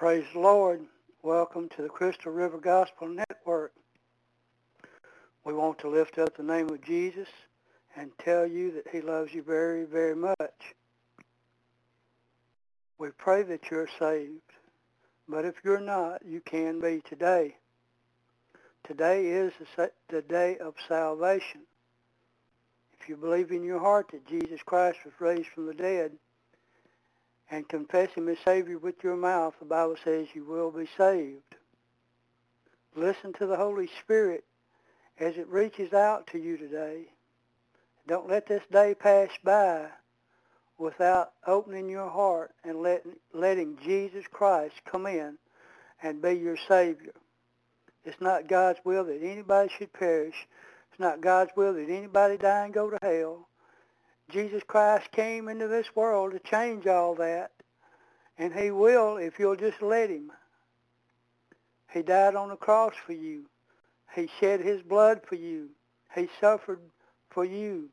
Praise the Lord. Welcome to the Crystal River Gospel Network. We want to lift up the name of Jesus and tell you that he loves you very, very much. We pray that you're saved, but if you're not, you can be today. Today is the day of salvation. If you believe in your heart that Jesus Christ was raised from the dead, and confess him as Savior with your mouth, the Bible says you will be saved. Listen to the Holy Spirit as it reaches out to you today. Don't let this day pass by without opening your heart and letting, letting Jesus Christ come in and be your Savior. It's not God's will that anybody should perish. It's not God's will that anybody die and go to hell. Jesus Christ came into this world to change all that, and he will if you'll just let him. He died on the cross for you. He shed his blood for you. He suffered for you.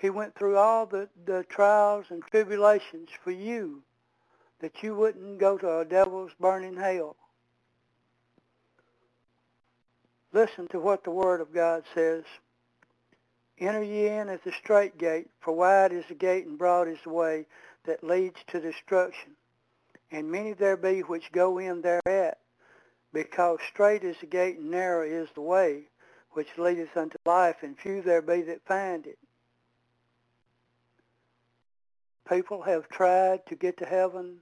He went through all the, the trials and tribulations for you that you wouldn't go to a devil's burning hell. Listen to what the Word of God says. Enter ye in at the strait gate, for wide is the gate and broad is the way that leads to destruction. And many there be which go in thereat, because strait is the gate and narrow is the way which leadeth unto life, and few there be that find it. People have tried to get to heaven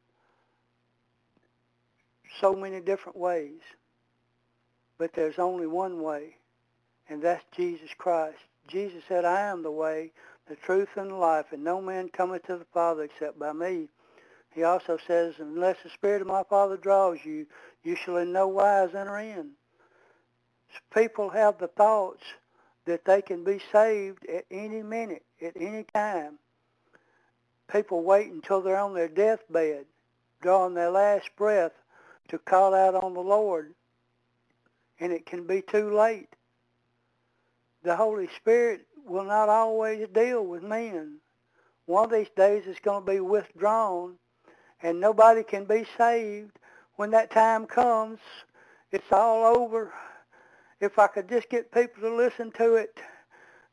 so many different ways, but there's only one way, and that's Jesus Christ. Jesus said, I am the way, the truth, and the life, and no man cometh to the Father except by me. He also says, unless the Spirit of my Father draws you, you shall in no wise enter in. People have the thoughts that they can be saved at any minute, at any time. People wait until they're on their deathbed, drawing their last breath to call out on the Lord. And it can be too late the Holy Spirit will not always deal with men. One of these days it's going to be withdrawn, and nobody can be saved. When that time comes, it's all over. If I could just get people to listen to it,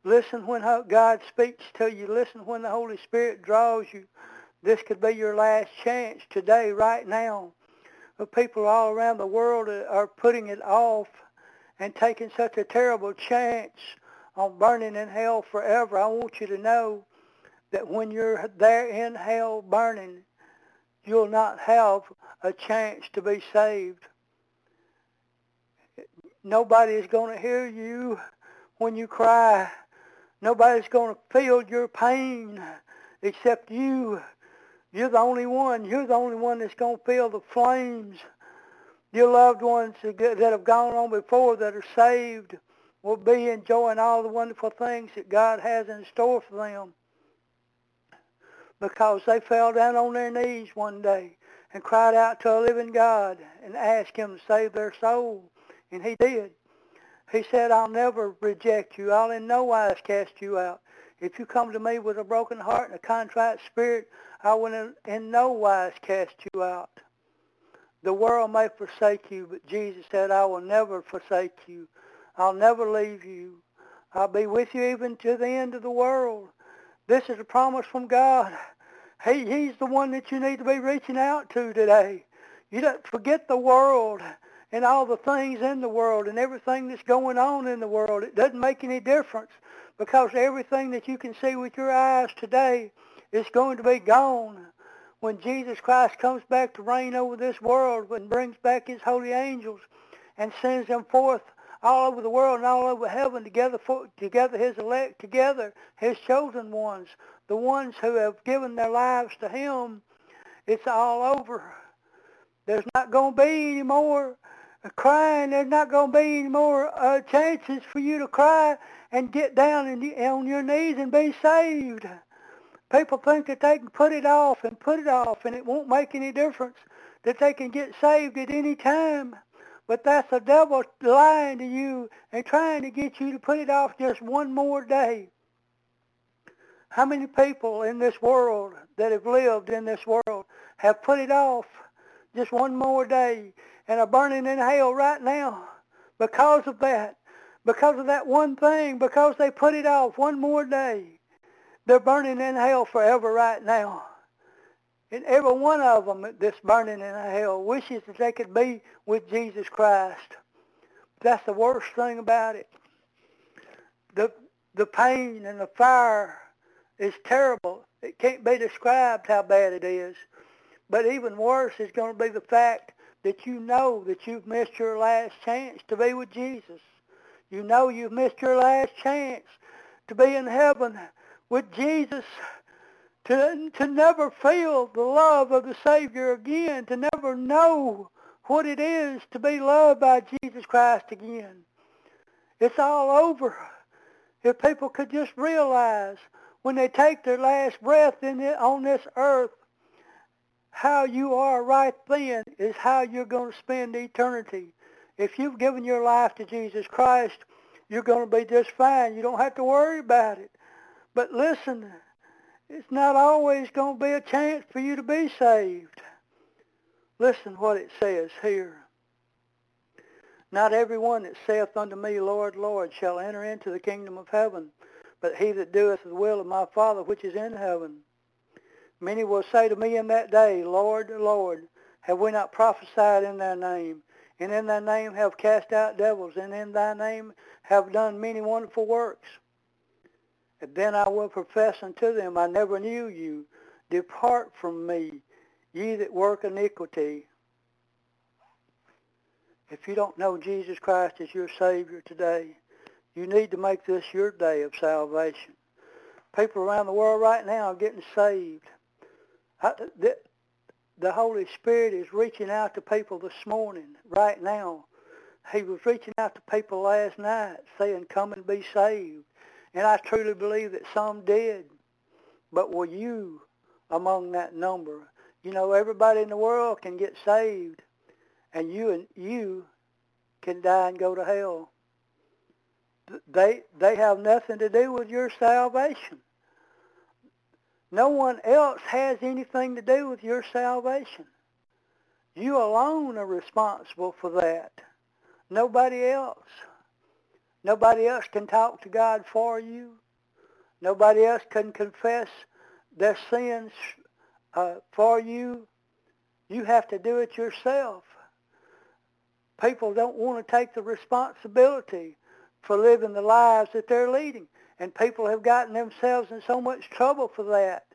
listen when God speaks to you, listen when the Holy Spirit draws you. This could be your last chance today, right now. But people all around the world are putting it off and taking such a terrible chance on burning in hell forever, I want you to know that when you're there in hell burning, you'll not have a chance to be saved. Nobody is going to hear you when you cry. Nobody's going to feel your pain except you. You're the only one. You're the only one that's going to feel the flames. Your loved ones that have gone on before that are saved will be enjoying all the wonderful things that God has in store for them because they fell down on their knees one day and cried out to a living God and asked him to save their soul. And he did. He said, I'll never reject you. I'll in no wise cast you out. If you come to me with a broken heart and a contrite spirit, I will in, no wise cast you out. The world may forsake you, but Jesus said, I will never forsake you. I'll never leave you. I'll be with you even to the end of the world. This is a promise from God. He, he's the one that you need to be reaching out to today. You don't forget the world and all the things in the world and everything that's going on in the world. It doesn't make any difference because everything that you can see with your eyes today is going to be gone when Jesus Christ comes back to reign over this world and brings back his holy angels and sends them forth all over the world and all over heaven together for, together his elect together his chosen ones the ones who have given their lives to him. It's all over. There's not going to be any more crying. There's not going to be any more uh, chances for you to cry and get down and, on your knees and be saved. People think that they can put it off and put it off and it won't make any difference that they can get saved at any time but that's the devil lying to you and trying to get you to put it off just one more day. How many people in this world that have lived in this world have put it off just one more day and are burning in hell right now because of that. Because of that one thing, because they put it off one more day. They're burning in hell forever right now. And every one of them that's burning in hell wishes that they could be with Jesus Christ. That's the worst thing about it. The, the pain and the fire is terrible. It can't be described how bad it is. But even worse is going to be the fact that you know that you've missed your last chance to be with Jesus. You know you've missed your last chance to be in heaven with Jesus, to, to never feel the love of the Savior again, to never know what it is to be loved by Jesus Christ again. It's all over. If people could just realize when they take their last breath in it, on this earth how you are right then is how you're going to spend eternity. If you've given your life to Jesus Christ, you're going to be just fine. You don't have to worry about it. But listen, it's not always going to be a chance for you to be saved. Listen what it says here. Not everyone that saith unto me, Lord, Lord, shall enter into the kingdom of heaven, but he that doeth the will of my Father which is in heaven. Many will say to me in that day, Lord, Lord, have we not prophesied in thy name? And in thy name have cast out devils, and in thy name have done many wonderful works. Then I will profess unto them, I never knew you. Depart from me, ye that work iniquity. If you don't know Jesus Christ as your Savior today, you need to make this your day of salvation. People around the world right now are getting saved the Holy Spirit is reaching out to people this morning, right now. He was reaching out to people last night saying, come and be saved. And I truly believe that some did. But were you among that number? You know, everybody in the world can get saved, and you and you can die and go to hell. They they have nothing to do with your salvation. No one else has anything to do with your salvation. You alone are responsible for that. Nobody else. Nobody else can talk to God for you. Nobody else can confess their sins uh, for you. You have to do it yourself. People don't want to take the responsibility for living the lives that they're leading. And people have gotten themselves in so much trouble for that.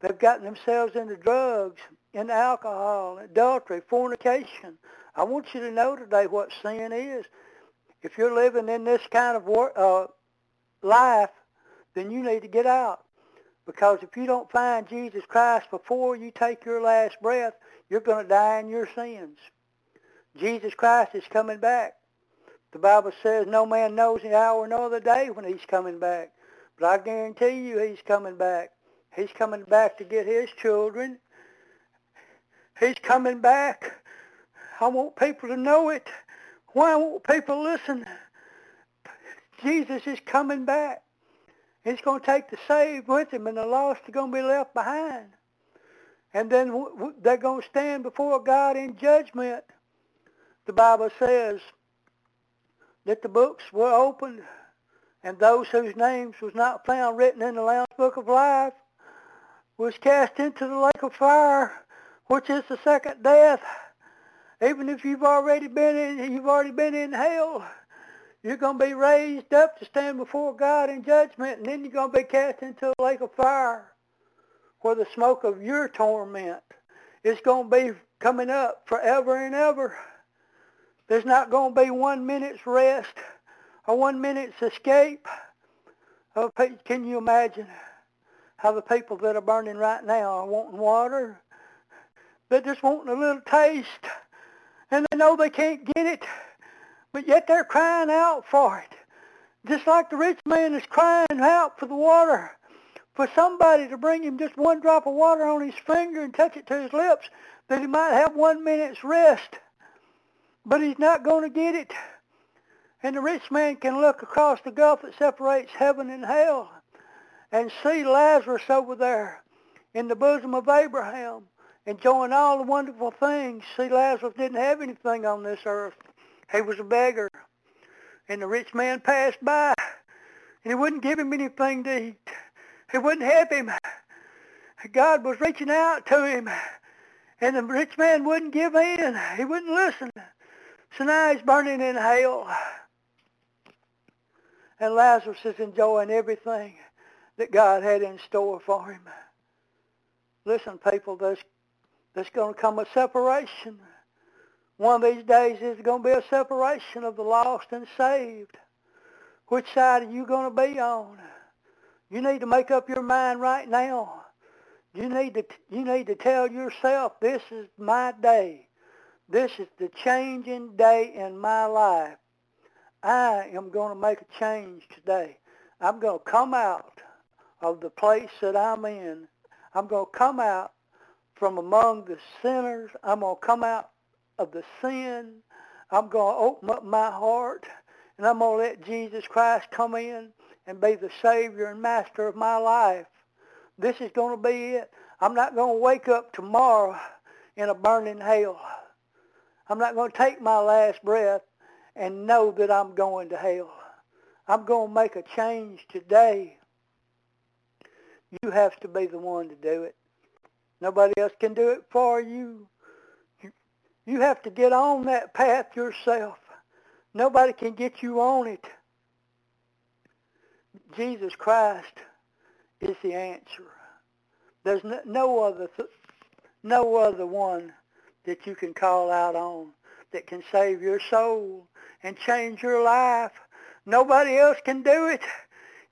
They've gotten themselves into drugs, into alcohol, adultery, fornication. I want you to know today what sin is. If you're living in this kind of uh, life, then you need to get out. Because if you don't find Jesus Christ before you take your last breath, you're going to die in your sins. Jesus Christ is coming back. The Bible says no man knows the hour nor the day when he's coming back. But I guarantee you he's coming back. He's coming back to get his children. He's coming back. I want people to know it. Why won't people listen? Jesus is coming back. He's going to take the saved with him, and the lost are going to be left behind. And then they're going to stand before God in judgment. The Bible says that the books were opened, and those whose names was not found written in the Lamb's Book of Life was cast into the lake of fire, which is the second death. Even if you've already been in, you've already been in hell, you're going to be raised up to stand before God in judgment, and then you're going to be cast into a lake of fire, where the smoke of your torment is going to be coming up forever and ever. There's not going to be one minute's rest or one minute's escape. Oh, can you imagine? how the people that are burning right now are wanting water. They're just wanting a little taste. And they know they can't get it. But yet they're crying out for it. Just like the rich man is crying out for the water. For somebody to bring him just one drop of water on his finger and touch it to his lips. That he might have one minute's rest. But he's not going to get it. And the rich man can look across the gulf that separates heaven and hell and see Lazarus over there in the bosom of Abraham. Enjoying all the wonderful things. See, Lazarus didn't have anything on this earth. He was a beggar. And the rich man passed by, and he wouldn't give him anything to eat. He wouldn't help him. God was reaching out to him, and the rich man wouldn't give in. He wouldn't listen. So now he's burning in hell. And Lazarus is enjoying everything that God had in store for him. Listen, people, there's, there's going to come a separation. One of these days there's going to be a separation of the lost and saved. Which side are you going to be on? You need to make up your mind right now. You need to you need to tell yourself this is my day. This is the changing day in my life. I am going to make a change today. I'm going to come out of the place that I'm in. I'm going to come out from among the sinners. I'm going to come out of the sin. I'm going to open up my heart and I'm going to let Jesus Christ come in and be the Savior and Master of my life. This is going to be it. I'm not going to wake up tomorrow in a burning hell. I'm not going to take my last breath and know that I'm going to hell. I'm going to make a change today. You have to be the one to do it. Nobody else can do it for you. You have to get on that path yourself. Nobody can get you on it. Jesus Christ is the answer. There's no, other th- no other one that you can call out on that can save your soul and change your life. Nobody else can do it.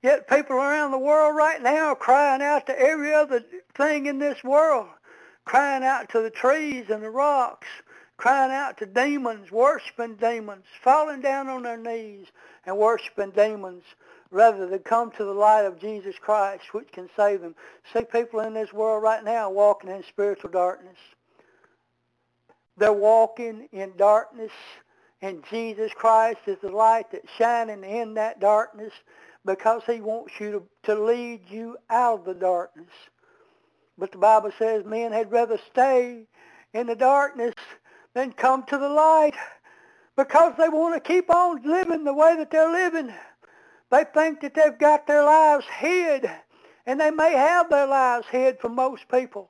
Yet people around the world right now are crying out to every other thing in this world, crying out to the trees and the rocks, crying out to demons, worshiping demons, falling down on their knees and worshiping demons rather than come to the light of Jesus Christ which can save them. See people in this world right now walking in spiritual darkness. They're walking in darkness and Jesus Christ is the light that's shining in that darkness because he wants you to, to lead you out of the darkness. But the Bible says men had rather stay in the darkness than come to the light because they want to keep on living the way that they're living. They think that they've got their lives hid, and they may have their lives hid from most people.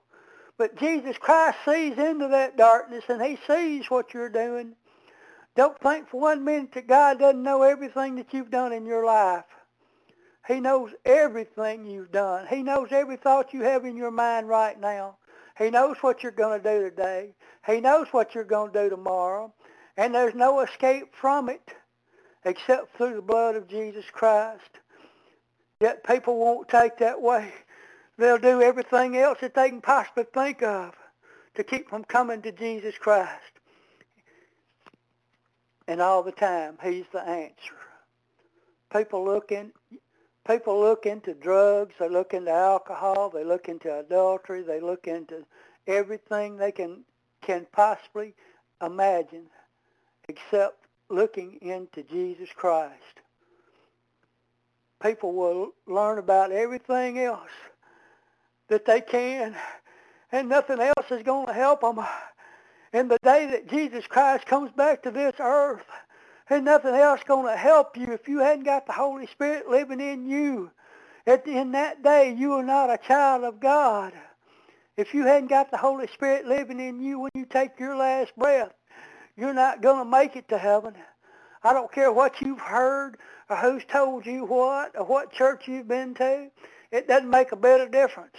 But Jesus Christ sees into that darkness, and he sees what you're doing. Don't think for one minute that God doesn't know everything that you've done in your life. He knows everything you've done. He knows every thought you have in your mind right now. He knows what you're going to do today. He knows what you're going to do tomorrow. And there's no escape from it except through the blood of Jesus Christ. Yet people won't take that way. They'll do everything else that they can possibly think of to keep from coming to Jesus Christ. And all the time, he's the answer. People look in, people look into drugs, they look into alcohol, they look into adultery, they look into everything they can can possibly imagine except looking into Jesus Christ. People will learn about everything else that they can, and nothing else is going to help them. And the day that Jesus Christ comes back to this earth, and nothing else going to help you if you hadn't got the Holy Spirit living in you. At, in that day, you are not a child of God. If you hadn't got the Holy Spirit living in you when you take your last breath, you're not going to make it to heaven. I don't care what you've heard or who's told you what or what church you've been to. It doesn't make a bit of difference.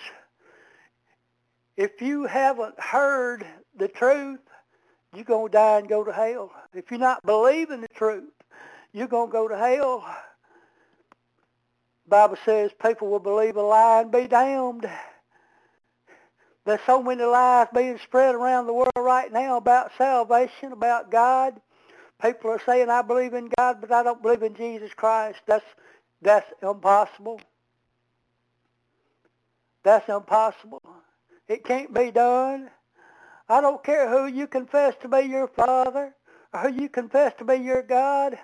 If you haven't heard the truth, you're going to die and go to hell. If you're not believing the truth, you're going to go to hell. Bible says people will believe a lie and be damned. There's so many lies being spread around the world right now about salvation, about God. People are saying, I believe in God, but I don't believe in Jesus Christ. That's, that's impossible. That's impossible. It can't be done. I don't care who you confess to be your father or who you confess to be your God.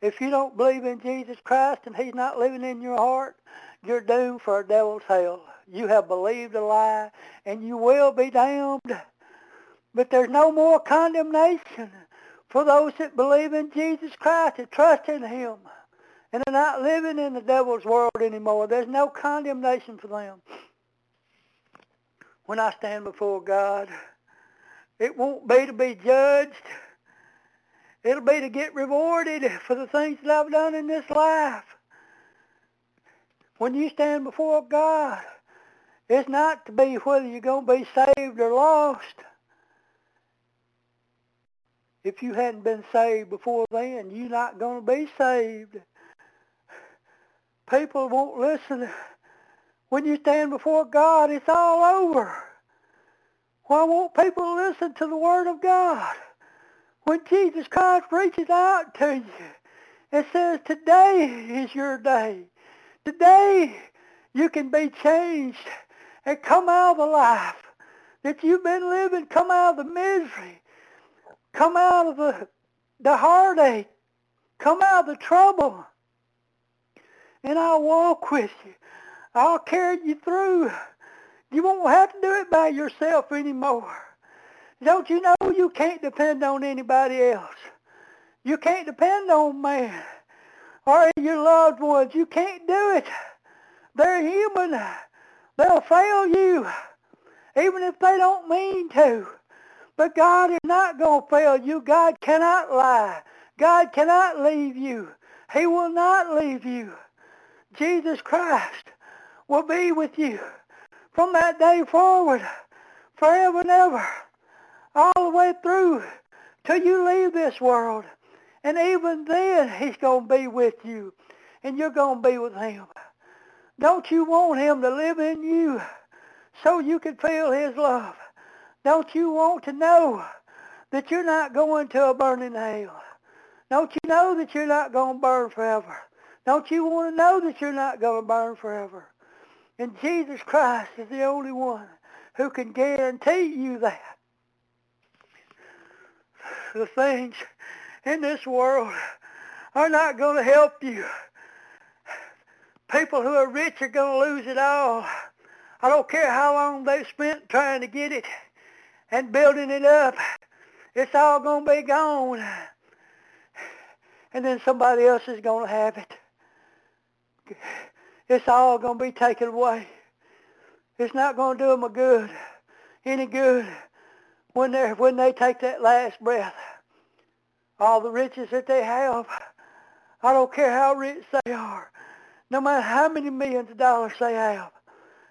If you don't believe in Jesus Christ and he's not living in your heart, you're doomed for a devil's hell. You have believed a lie, and you will be damned. But there's no more condemnation for those that believe in Jesus Christ and trust in him. And they're not living in the devil's world anymore. There's no condemnation for them. When I stand before God, it won't be to be judged. It'll be to get rewarded for the things that I've done in this life. When you stand before God, it's not to be whether you're going to be saved or lost. If you hadn't been saved before then, you're not going to be saved. People won't listen. When you stand before God, it's all over. Why won't people listen to the Word of God? When Jesus Christ reaches out to you and says, today is your day. Today you can be changed and come out of the life that you've been living, come out of the misery, come out of the, the heartache, come out of the trouble, and I'll walk with you. I'll carry you through. You won't have to do it by yourself anymore. Don't you know you can't depend on anybody else? You can't depend on man or your loved ones. You can't do it. They're human. They'll fail you, even if they don't mean to. But God is not going to fail you. God cannot lie. God cannot leave you. He will not leave you. Jesus Christ will be with you from that day forward, forever and ever, all the way through till you leave this world. And even then, he's going to be with you, and you're going to be with him. Don't you want him to live in you so you can feel his love? Don't you want to know that you're not going to a burning hell? Don't you know that you're not going to burn forever? Don't you want to know that you're not going to burn forever? And Jesus Christ is the only one who can guarantee you that. The things in this world are not going to help you. People who are rich are going to lose it all. I don't care how long they've spent trying to get it and building it up. It's all going to be gone. And then somebody else is going to have it. It's all going to be taken away. It's not going to do them a good, any good when they when they take that last breath. All the riches that they have, I don't care how rich they are, no matter how many millions of dollars they have,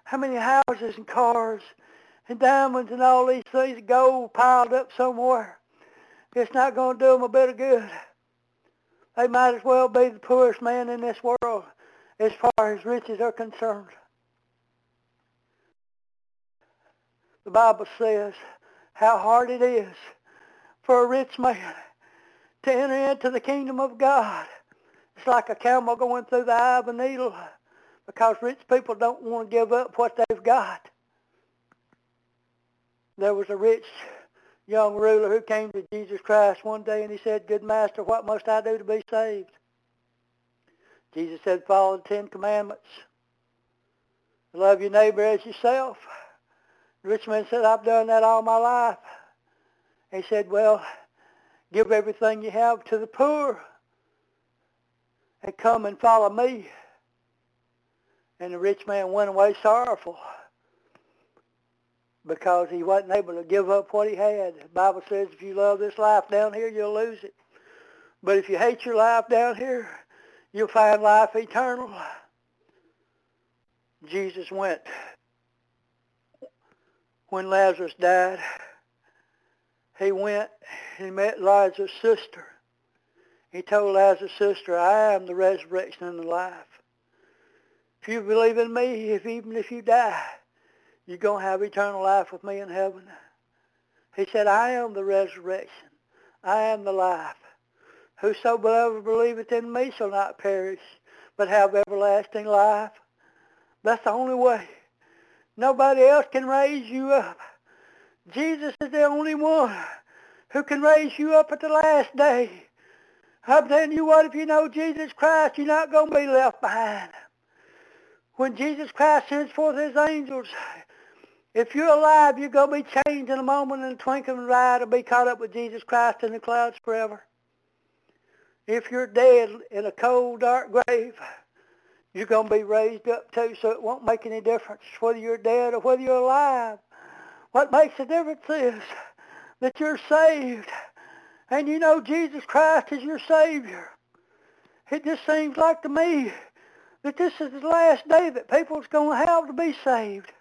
how many houses and cars and diamonds and all these things, gold piled up somewhere, it's not going to do them a bit of good. They might as well be the poorest man in this world as far as riches are concerned. The Bible says how hard it is for a rich man to enter into the kingdom of God. It's like a camel going through the eye of a needle because rich people don't want to give up what they've got. There was a rich young ruler who came to Jesus Christ one day and he said, Good master, what must I do to be saved? Jesus said, follow the Ten Commandments. Love your neighbor as yourself. The rich man said, I've done that all my life. He said, well, give everything you have to the poor and come and follow me. And the rich man went away sorrowful because he wasn't able to give up what he had. The Bible says if you love this life down here, you'll lose it. But if you hate your life down here, you'll find life eternal. Jesus went when Lazarus died. He went he met Lazarus' sister. He told Lazarus' sister, I am the resurrection and the life. If you believe in me, if even if you die, you're going to have eternal life with me in heaven. He said, I am the resurrection. I am the life. Whosoever believeth in me shall not perish, but have everlasting life. That's the only way. Nobody else can raise you up. Jesus is the only one who can raise you up at the last day. I'm telling you what, if you know Jesus Christ, you're not going to be left behind. When Jesus Christ sends forth his angels, if you're alive, you're going to be changed in a moment and twinkling of an eye to be caught up with Jesus Christ in the clouds forever. If you're dead in a cold, dark grave, you're going to be raised up too, so it won't make any difference whether you're dead or whether you're alive. What makes a difference is that you're saved and you know Jesus Christ is your Savior. It just seems like to me that this is the last day that people's going to have to be saved.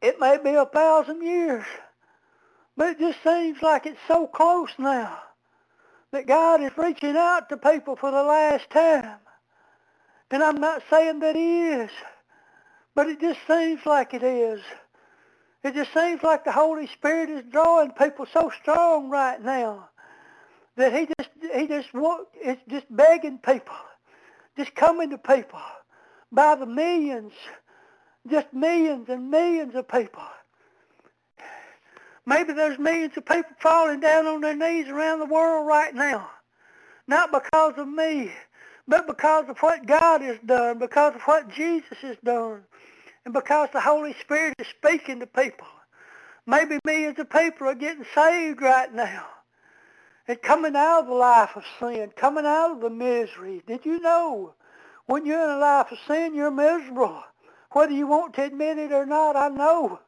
It may be a thousand years, but it just seems like it's so close now that God is reaching out to people for the last time. And I'm not saying that he is, but it just seems like it is. It just seems like the Holy Spirit is drawing people so strong right now that he just he just want, it's just begging people, just coming to people by the millions, just millions and millions of people. Maybe there's millions of people falling down on their knees around the world right now, not because of me, but because of what God has done, because of what Jesus has done and because the Holy Spirit is speaking to people. Maybe millions of people are getting saved right now and coming out of the life of sin, coming out of the misery. Did you know when you're in a life of sin, you're miserable? Whether you want to admit it or not, I know.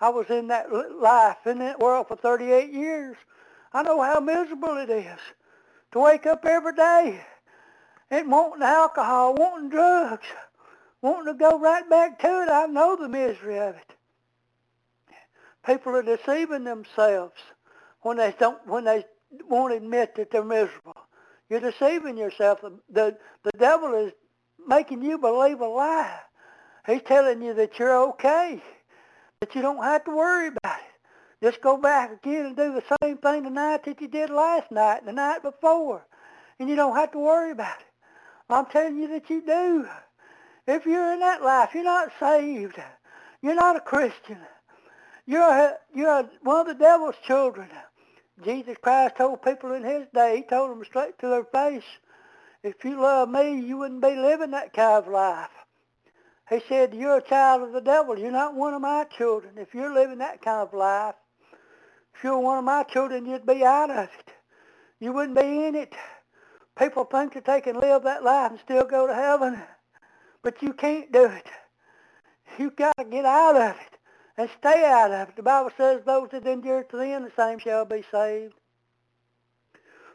I was in that life, in that world for 38 years. I know how miserable it is to wake up every day and wanting alcohol, wanting drugs, wanting to go right back to it. I know the misery of it. People are deceiving themselves when they don't when they won't admit that they're miserable. You're deceiving yourself. The the devil is making you believe a lie. He's telling you that you're okay, that you don't have to worry about it. Just go back again and do the same thing tonight that you did last night and the night before, and you don't have to worry about it. I'm telling you that you do. If you're in that life, you're not saved. You're not a Christian. You're, a, you're a, one of the devil's children. Jesus Christ told people in his day, he told them straight to their face, if you love me, you wouldn't be living that kind of life. He said, you're a child of the devil. You're not one of my children. If you're living that kind of life, if you're one of my children, you'd be out of it. You wouldn't be in it. People think that they can live that life and still go to heaven. But you can't do it. You've got to get out of it and stay out of it. The Bible says those that endure to the end, the same shall be saved.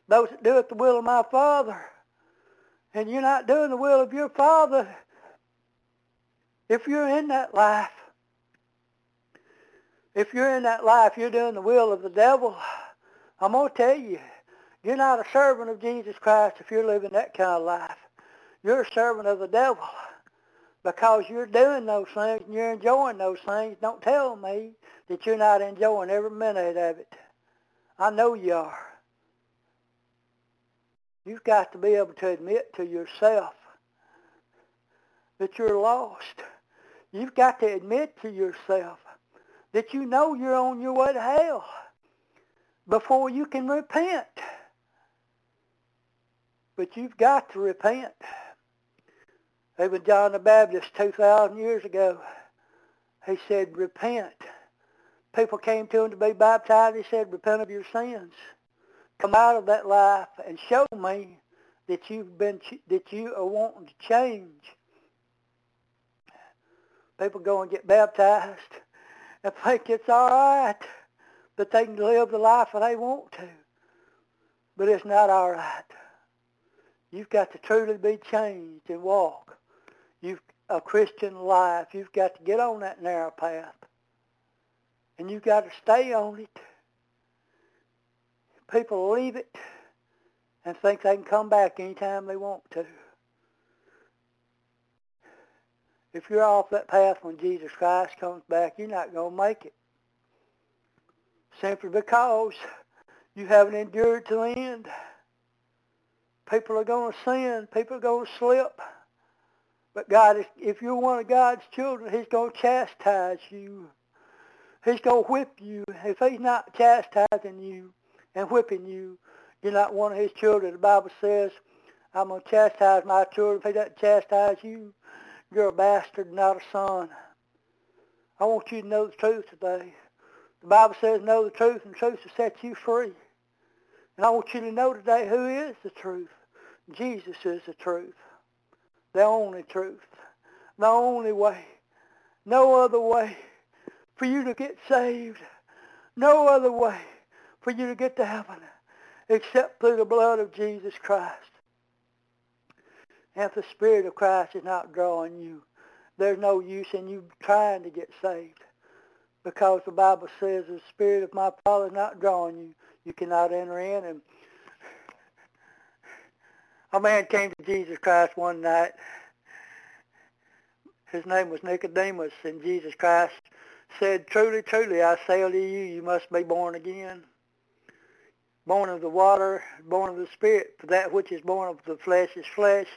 Those that do it the will of my Father. And you're not doing the will of your Father if you're in that life. If you're in that life, you're doing the will of the devil. I'm going to tell you, you're not a servant of Jesus Christ if you're living that kind of life. You're a servant of the devil because you're doing those things and you're enjoying those things. Don't tell me that you're not enjoying every minute of it. I know you are. You've got to be able to admit to yourself that you're lost. You've got to admit to yourself that you know you're on your way to hell before you can repent. But you've got to repent. Even John the Baptist 2,000 years ago, he said, repent. People came to him to be baptized. He said, repent of your sins. Come out of that life and show me that you've been that you are wanting to change. People go and get baptized and think it's all right that they can live the life that they want to. But it's not all right. You've got to truly be changed and walk you've a Christian life, you've got to get on that narrow path. And you've got to stay on it. People leave it and think they can come back anytime they want to. If you're off that path when Jesus Christ comes back, you're not going to make it. Simply because you haven't endured to the end. People are going to sin. People are going to slip. But God, is, if you're one of God's children, he's going to chastise you. He's going to whip you. If he's not chastising you and whipping you, you're not one of his children. The Bible says, I'm going to chastise my children if he doesn't chastise you. You're a bastard, not a son. I want you to know the truth today. The Bible says know the truth and the truth will set you free. And I want you to know today who is the truth. Jesus is the truth. The only truth. The only way. No other way for you to get saved. No other way for you to get to heaven except through the blood of Jesus Christ. If the Spirit of Christ is not drawing you, there's no use in you trying to get saved. Because the Bible says the Spirit of my Father is not drawing you, you cannot enter in. And a man came to Jesus Christ one night. His name was Nicodemus, and Jesus Christ said, Truly, truly, I say unto you, you must be born again. Born of the water, born of the Spirit. For that which is born of the flesh is flesh,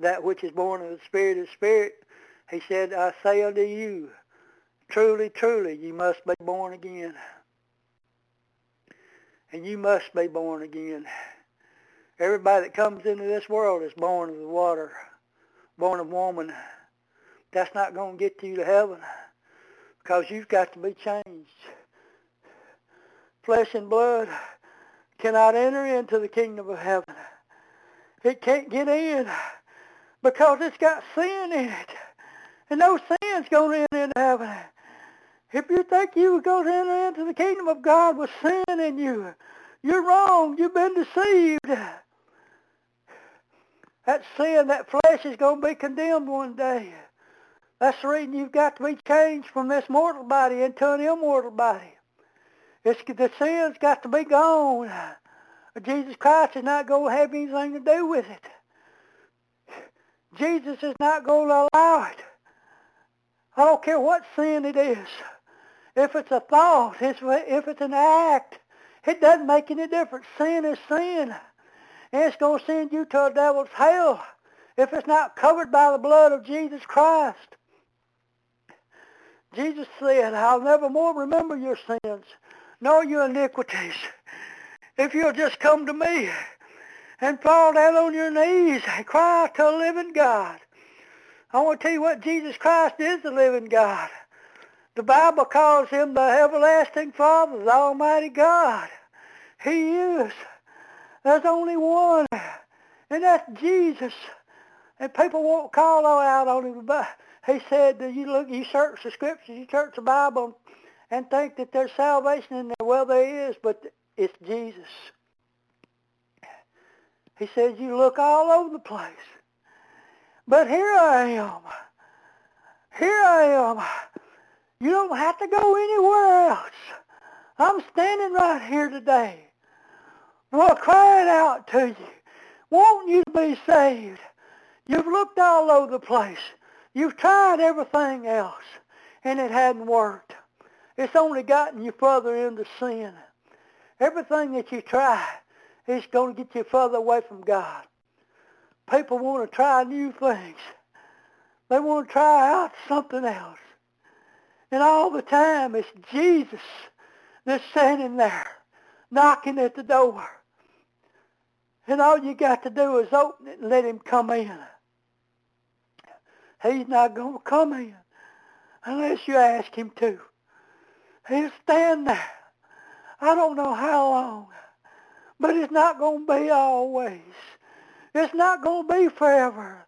that which is born of the Spirit is spirit. He said, I say unto you, truly, truly, you must be born again. And you must be born again. Everybody that comes into this world is born of the water, born of woman. That's not going to get you to heaven because you've got to be changed. Flesh and blood cannot enter into the kingdom of heaven. It can't get in because it's got sin in it. And no sin's going to enter into heaven. If you think you are going to enter into the kingdom of God with sin in you, you're wrong. You've been deceived. That sin, that flesh is going to be condemned one day. That's the reason you've got to be changed from this mortal body into an immortal body. It's, the sin's got to be gone. Jesus Christ is not going to have anything to do with it. Jesus is not going to allow it. I don't care what sin it is. If it's a thought, if it's an act, it doesn't make any difference. Sin is sin. And it's going to send you to a devil's hell if it's not covered by the blood of Jesus Christ. Jesus said, I'll never more remember your sins, nor your iniquities. If you'll just come to me and fall down on your knees and cry to the living God. I want to tell you what Jesus Christ is the living God. The Bible calls him the everlasting Father, the Almighty God. He is. There's only one, and that's Jesus. And people won't call out on him, but he said you look, you search the scriptures, you search the Bible, and think that there's salvation in there. Well, there is, but it's Jesus. He says you look all over the place. But here I am. Here I am. You don't have to go anywhere else. I'm standing right here today. Well, crying out to you, wanting you to be saved. You've looked all over the place. You've tried everything else, and it hadn't worked. It's only gotten you further into sin. Everything that you try is going to get you further away from God. People want to try new things. They want to try out something else. And all the time it's Jesus that's standing there knocking at the door. And all you got to do is open it and let him come in. He's not going to come in unless you ask him to. He'll stand there. I don't know how long, but it's not going to be always. It's not going to be forever.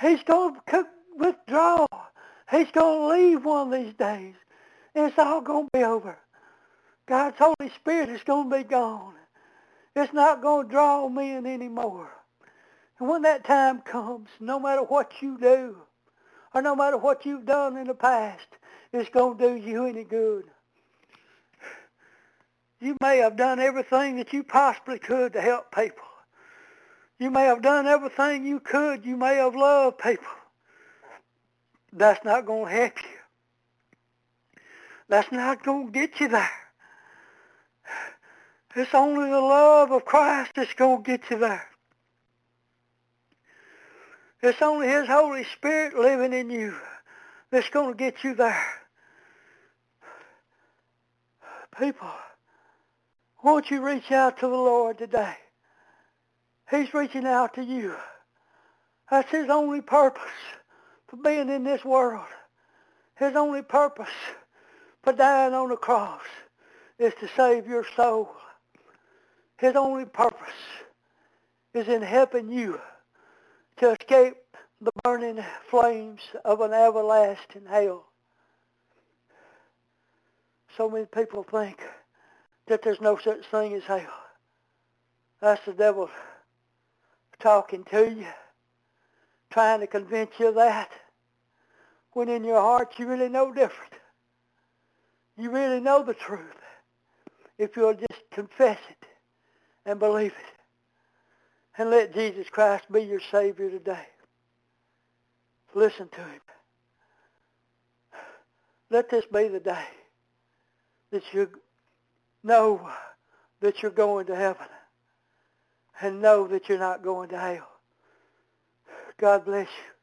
He's going to withdraw. He's going to leave one of these days. It's all going to be over. God's Holy Spirit is going to be gone. It's not going to draw men anymore. And when that time comes, no matter what you do, or no matter what you've done in the past, it's going to do you any good. You may have done everything that you possibly could to help people. You may have done everything you could. You may have loved people. That's not going to help you. That's not going to get you there. It's only the love of Christ that's going to get you there. It's only His Holy Spirit living in you that's going to get you there. People, won't you reach out to the Lord today? He's reaching out to you. That's His only purpose, for being in this world. His only purpose for dying on the cross is to save your soul. His only purpose is in helping you to escape the burning flames of an everlasting hell. So many people think that there's no such thing as hell. That's the devil talking to you, trying to convince you that, when in your heart you really know different. You really know the truth if you'll just confess it and believe it and let Jesus Christ be your Savior today. Listen to him. Let this be the day that you know that you're going to heaven and know that you're not going to hell. God bless you.